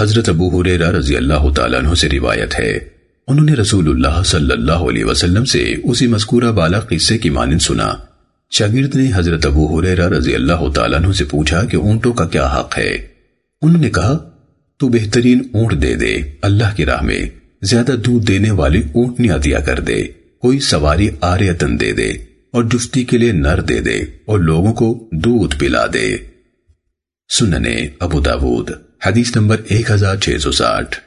حضرت ابو حریرہ رضی اللہ تعالیٰ عنہ سے روایت ہے۔ انہوں نے رسول اللہ صلی اللہ علیہ وسلم سے اسی مذکورہ بالا قصے کی مانند سنا۔ شاگرد نے حضرت ابو حریرہ رضی اللہ تعالیٰ عنہ سے پوچھا کہ اونٹوں کا کیا حق ہے۔ انہوں نے کہا، تو بہترین اونٹ دے دے، اللہ کی راہ میں زیادہ دودھ دینے والی اونٹنیاں دیا کر دے۔ کوئی سواری آریتن دے دے اور جفتی کے لیے نر دے دے اور لوگوں کو دودھ پلا دے سننے ابو داود حدیث